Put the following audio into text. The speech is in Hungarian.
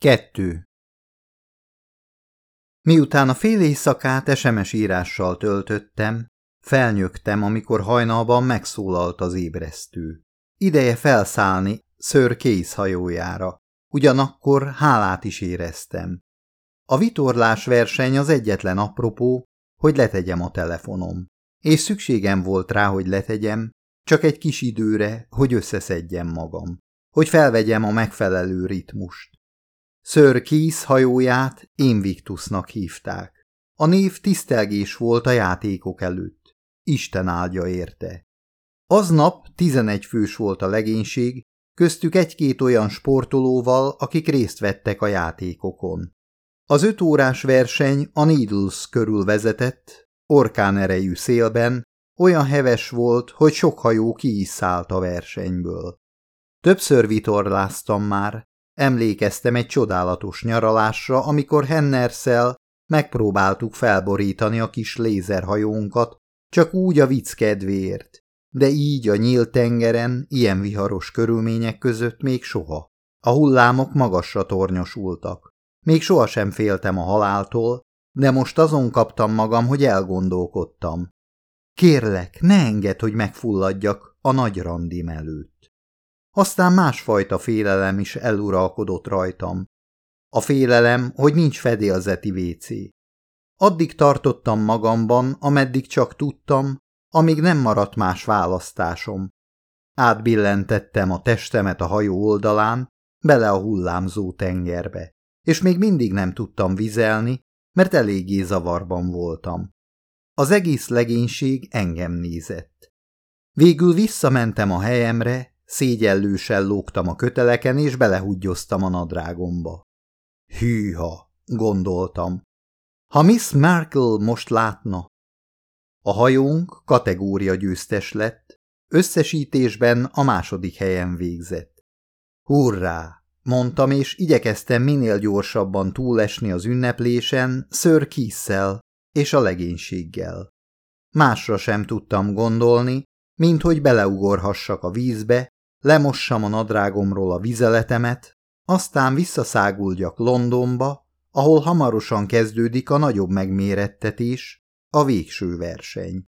Kettő. Miután a fél éjszakát SMS írással töltöttem, felnyögtem, amikor hajnalban megszólalt az ébresztő. Ideje felszállni ször kész hajójára, ugyanakkor hálát is éreztem. A vitorlás verseny az egyetlen apropó, hogy letegyem a telefonom. És szükségem volt rá, hogy letegyem, csak egy kis időre, hogy összeszedjem magam, hogy felvegyem a megfelelő ritmust. Sir Keith hajóját Invictusnak hívták. A név tisztelgés volt a játékok előtt. Isten áldja érte. Aznap tizenegy fős volt a legénység, köztük egy-két olyan sportolóval, akik részt vettek a játékokon. Az öt órás verseny a Needles körül vezetett, orkán erejű szélben, olyan heves volt, hogy sok hajó ki a versenyből. Többször vitorláztam már, emlékeztem egy csodálatos nyaralásra, amikor Hennerszel megpróbáltuk felborítani a kis lézerhajónkat, csak úgy a vicc kedvéért, de így a nyílt tengeren, ilyen viharos körülmények között még soha. A hullámok magasra tornyosultak. Még sohasem féltem a haláltól, de most azon kaptam magam, hogy elgondolkodtam. Kérlek, ne engedd, hogy megfulladjak a nagy randim előtt. Aztán másfajta félelem is eluralkodott rajtam. A félelem, hogy nincs fedélzeti vécé. Addig tartottam magamban, ameddig csak tudtam, amíg nem maradt más választásom. Átbillentettem a testemet a hajó oldalán, bele a hullámzó tengerbe, és még mindig nem tudtam vizelni, mert eléggé zavarban voltam. Az egész legénység engem nézett. Végül visszamentem a helyemre, szégyellősen lógtam a köteleken, és belehuggyoztam a nadrágomba. Hűha, gondoltam. Ha Miss Markle most látna. A hajónk kategória győztes lett, összesítésben a második helyen végzett. Hurrá! mondtam, és igyekeztem minél gyorsabban túlesni az ünneplésen Sir Keith-szel és a legénységgel. Másra sem tudtam gondolni, mint hogy beleugorhassak a vízbe, lemossam a nadrágomról a vizeletemet, aztán visszaszáguljak Londonba, ahol hamarosan kezdődik a nagyobb megmérettetés, a végső verseny.